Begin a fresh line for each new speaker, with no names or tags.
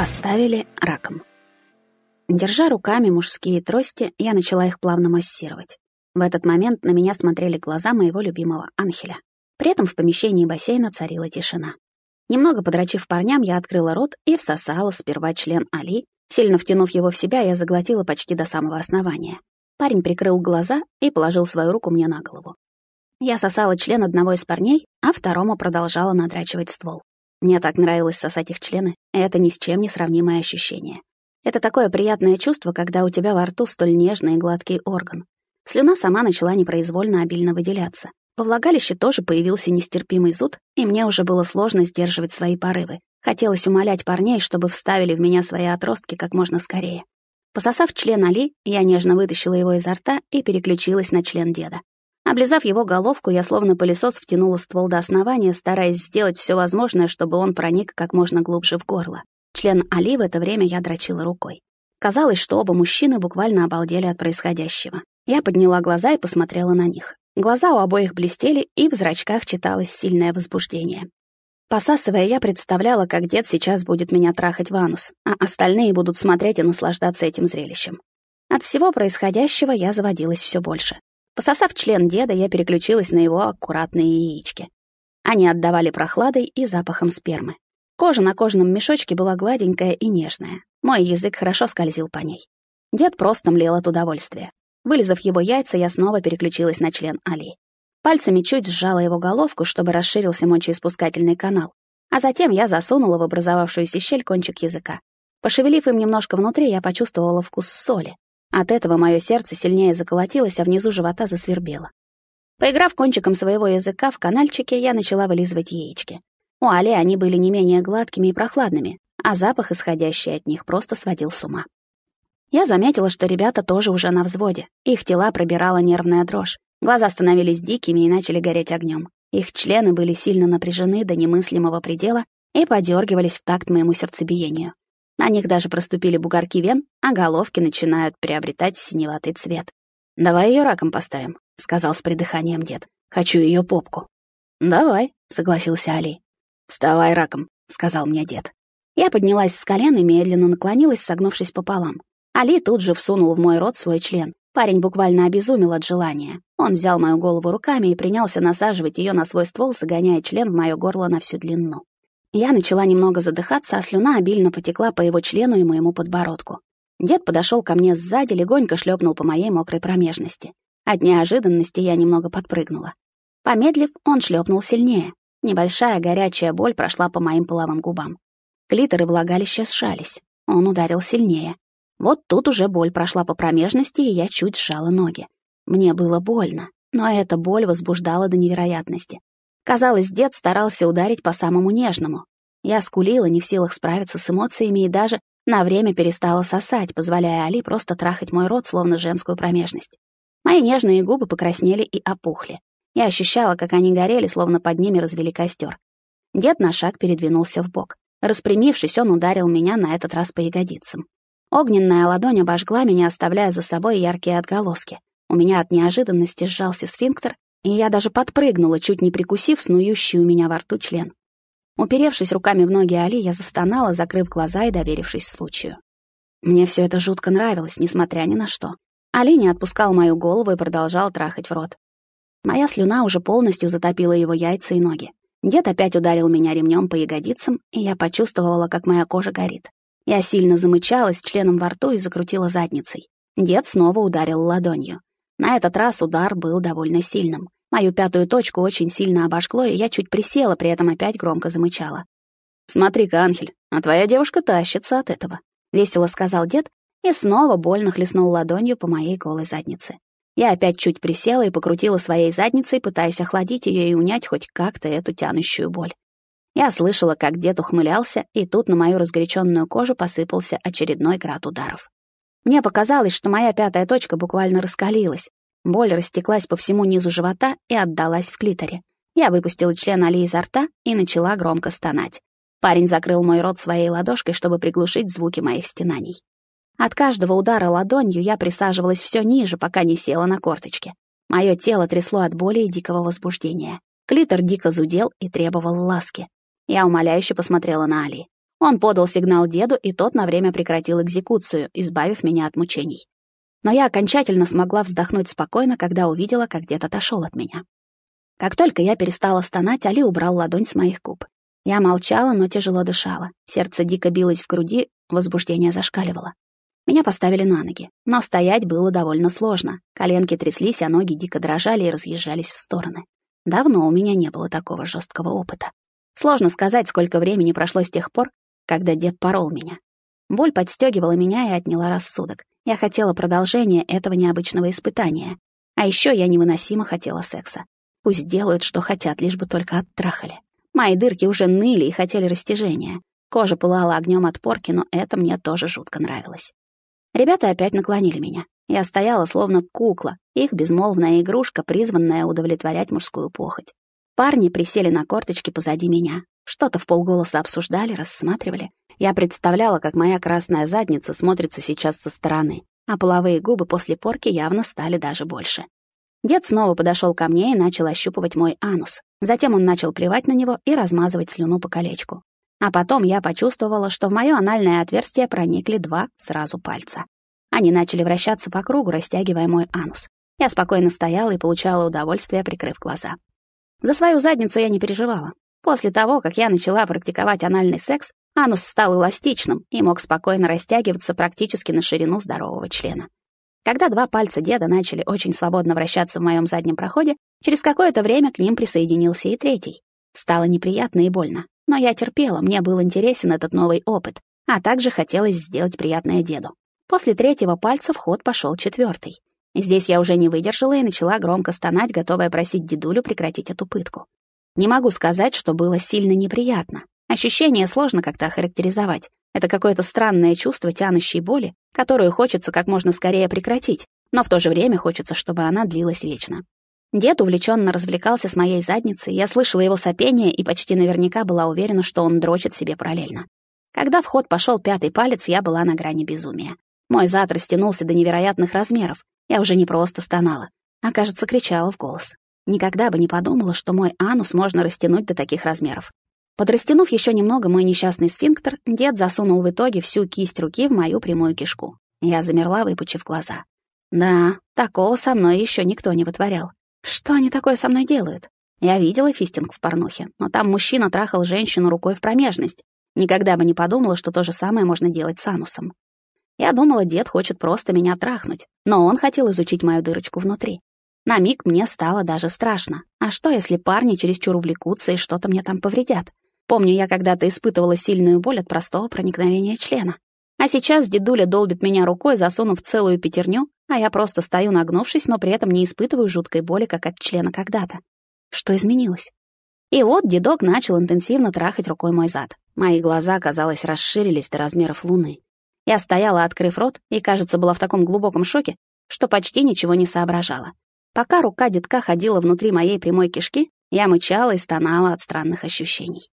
Поставили раком. Держа руками мужские трости, я начала их плавно массировать. В этот момент на меня смотрели глаза моего любимого Анхеля. При этом в помещении бассейна царила тишина. Немного подрочив парням, я открыла рот и всосала сперва член Али. Сильно втянув его в себя, я заглотила почти до самого основания. Парень прикрыл глаза и положил свою руку мне на голову. Я сосала член одного из парней, а второму продолжала надрачивать ствол. Мне так нравилось сосать их члены, это ни с чем не сравнимое ощущение. Это такое приятное чувство, когда у тебя во рту столь нежный и гладкий орган. Слюна сама начала непроизвольно обильно выделяться. Во влагалище тоже появился нестерпимый зуд, и мне уже было сложно сдерживать свои порывы. Хотелось умолять парней, чтобы вставили в меня свои отростки как можно скорее. Пососав член Али, я нежно вытащила его изо рта и переключилась на член деда. Облизав его головку, я словно пылесос втянула ствол до основания, стараясь сделать все возможное, чтобы он проник как можно глубже в горло. Член Али в это время я дрочила рукой. Казалось, что оба мужчины буквально обалдели от происходящего. Я подняла глаза и посмотрела на них. Глаза у обоих блестели, и в зрачках читалось сильное возбуждение. Посасывая, я представляла, как дед сейчас будет меня трахать в анус, а остальные будут смотреть и наслаждаться этим зрелищем. От всего происходящего я заводилась все больше. Пососав член деда, я переключилась на его аккуратные яички. Они отдавали прохладой и запахом спермы. Кожа на кожаном мешочке была гладенькая и нежная. Мой язык хорошо скользил по ней. Дед просто млел от удовольствия. Вылезав его яйца, я снова переключилась на член Али. Пальцами чуть сжала его головку, чтобы расширился мочеиспускательный канал, а затем я засунула в образовавшуюся щель кончик языка. Пошевелив им немножко внутри, я почувствовала вкус соли. От этого мое сердце сильнее заколотилось, а внизу живота засвербело. Поиграв кончиком своего языка в канальчике, я начала вылизывать яички. У Али они были не менее гладкими и прохладными, а запах, исходящий от них, просто сводил с ума. Я заметила, что ребята тоже уже на взводе. Их тела пробирала нервная дрожь. Глаза становились дикими и начали гореть огнем. Их члены были сильно напряжены до немыслимого предела и подергивались в такт моему сердцебиению. На них даже проступили бугорки вен, а головки начинают приобретать синеватый цвет. «Давай ее раком поставим», — сказал с придыханием дед. «Хочу ее попку». «Давай», — согласился Али. «Вставай раком», — сказал мне дед. Я поднялась с колен и медленно наклонилась, согнувшись пополам. Али тут же всунул в мой рот свой член. Парень буквально обезумел от желания. Он взял мою голову руками и принялся насаживать ее на свой ствол, загоняя член в мое горло на всю длину. Я начала немного задыхаться, а слюна обильно потекла по его члену и моему подбородку. Дед подошел ко мне сзади, легонько шлепнул по моей мокрой промежности. От неожиданности я немного подпрыгнула. Помедлив, он шлепнул сильнее. Небольшая горячая боль прошла по моим половым губам. Клитор и влагалище сжались. Он ударил сильнее. Вот тут уже боль прошла по промежности, и я чуть сжала ноги. Мне было больно, но эта боль возбуждала до невероятности. Казалось, дед старался ударить по самому нежному. Я скулила, не в силах справиться с эмоциями и даже на время перестала сосать, позволяя Али просто трахать мой рот, словно женскую промежность. Мои нежные губы покраснели и опухли. Я ощущала, как они горели, словно под ними развели костер. Дед на шаг передвинулся в бок. Распрямившись, он ударил меня на этот раз по ягодицам. Огненная ладонь обожгла меня, оставляя за собой яркие отголоски. У меня от неожиданности сжался сфинктер, и я даже подпрыгнула, чуть не прикусив снующий у меня во рту член. Уперевшись руками в ноги Али, я застонала, закрыв глаза и доверившись случаю. Мне все это жутко нравилось, несмотря ни на что. Али не отпускал мою голову и продолжал трахать в рот. Моя слюна уже полностью затопила его яйца и ноги. Дед опять ударил меня ремнем по ягодицам, и я почувствовала, как моя кожа горит. Я сильно замычалась членом во рту и закрутила задницей. Дед снова ударил ладонью. На этот раз удар был довольно сильным. Мою пятую точку очень сильно обожгло, и я чуть присела, при этом опять громко замычала. «Смотри-ка, Анхель, а твоя девушка тащится от этого», — весело сказал дед и снова больно хлестнул ладонью по моей голой заднице. Я опять чуть присела и покрутила своей задницей, пытаясь охладить ее и унять хоть как-то эту тянущую боль. Я слышала, как дед ухмылялся, и тут на мою разгоряченную кожу посыпался очередной град ударов. Мне показалось, что моя пятая точка буквально раскалилась. Боль растеклась по всему низу живота и отдалась в клиторе. Я выпустила член Али изо рта и начала громко стонать. Парень закрыл мой рот своей ладошкой, чтобы приглушить звуки моих стенаний. От каждого удара ладонью я присаживалась все ниже, пока не села на корточки. Мое тело трясло от боли и дикого возбуждения. Клитор дико зудел и требовал ласки. Я умоляюще посмотрела на Али. Он подал сигнал деду, и тот на время прекратил экзекуцию, избавив меня от мучений. Но я окончательно смогла вздохнуть спокойно, когда увидела, как дед отошел от меня. Как только я перестала стонать, Али убрал ладонь с моих губ. Я молчала, но тяжело дышала. Сердце дико билось в груди, возбуждение зашкаливало. Меня поставили на ноги, но стоять было довольно сложно. Коленки тряслись, а ноги дико дрожали и разъезжались в стороны. Давно у меня не было такого жесткого опыта. Сложно сказать, сколько времени прошло с тех пор, когда дед порол меня. Боль подстегивала меня и отняла рассудок. Я хотела продолжения этого необычного испытания. А еще я невыносимо хотела секса. Пусть делают, что хотят, лишь бы только оттрахали. Мои дырки уже ныли и хотели растяжения. Кожа пылала огнем от порки, но это мне тоже жутко нравилось. Ребята опять наклонили меня. Я стояла словно кукла, их безмолвная игрушка, призванная удовлетворять мужскую похоть. Парни присели на корточки позади меня. Что-то в полголоса обсуждали, рассматривали. Я представляла, как моя красная задница смотрится сейчас со стороны, а половые губы после порки явно стали даже больше. Дед снова подошел ко мне и начал ощупывать мой анус. Затем он начал плевать на него и размазывать слюну по колечку. А потом я почувствовала, что в моё анальное отверстие проникли два сразу пальца. Они начали вращаться по кругу, растягивая мой анус. Я спокойно стояла и получала удовольствие, прикрыв глаза. За свою задницу я не переживала. После того, как я начала практиковать анальный секс, анус стал эластичным и мог спокойно растягиваться практически на ширину здорового члена. Когда два пальца деда начали очень свободно вращаться в моем заднем проходе, через какое-то время к ним присоединился и третий. Стало неприятно и больно, но я терпела, мне был интересен этот новый опыт, а также хотелось сделать приятное деду. После третьего пальца в ход пошел четвертый. Здесь я уже не выдержала и начала громко стонать, готовая просить дедулю прекратить эту пытку. Не могу сказать, что было сильно неприятно. Ощущение сложно как-то охарактеризовать. Это какое-то странное чувство тянущей боли, которую хочется как можно скорее прекратить, но в то же время хочется, чтобы она длилась вечно. Дед увлеченно развлекался с моей задницей, я слышала его сопение и почти наверняка была уверена, что он дрочит себе параллельно. Когда в ход пошел пятый палец, я была на грани безумия. Мой зад растянулся до невероятных размеров. Я уже не просто стонала, а, кажется, кричала в голос. Никогда бы не подумала, что мой анус можно растянуть до таких размеров. Подрастянув еще немного мой несчастный сфинктер, дед засунул в итоге всю кисть руки в мою прямую кишку. Я замерла, выпучив глаза. Да, такого со мной еще никто не вытворял. Что они такое со мной делают? Я видела фистинг в порнухе, но там мужчина трахал женщину рукой в промежность. Никогда бы не подумала, что то же самое можно делать с анусом. Я думала, дед хочет просто меня трахнуть, но он хотел изучить мою дырочку внутри. На миг мне стало даже страшно. А что, если парни чересчур увлекутся и что-то мне там повредят? Помню, я когда-то испытывала сильную боль от простого проникновения члена. А сейчас дедуля долбит меня рукой, засунув целую пятерню, а я просто стою нагнувшись, но при этом не испытываю жуткой боли, как от члена когда-то. Что изменилось? И вот дедок начал интенсивно трахать рукой мой зад. Мои глаза, казалось, расширились до размеров луны. Я стояла, открыв рот, и, кажется, была в таком глубоком шоке, что почти ничего не соображала. Пока рука детка ходила внутри моей прямой кишки, я мычала и стонала от странных ощущений.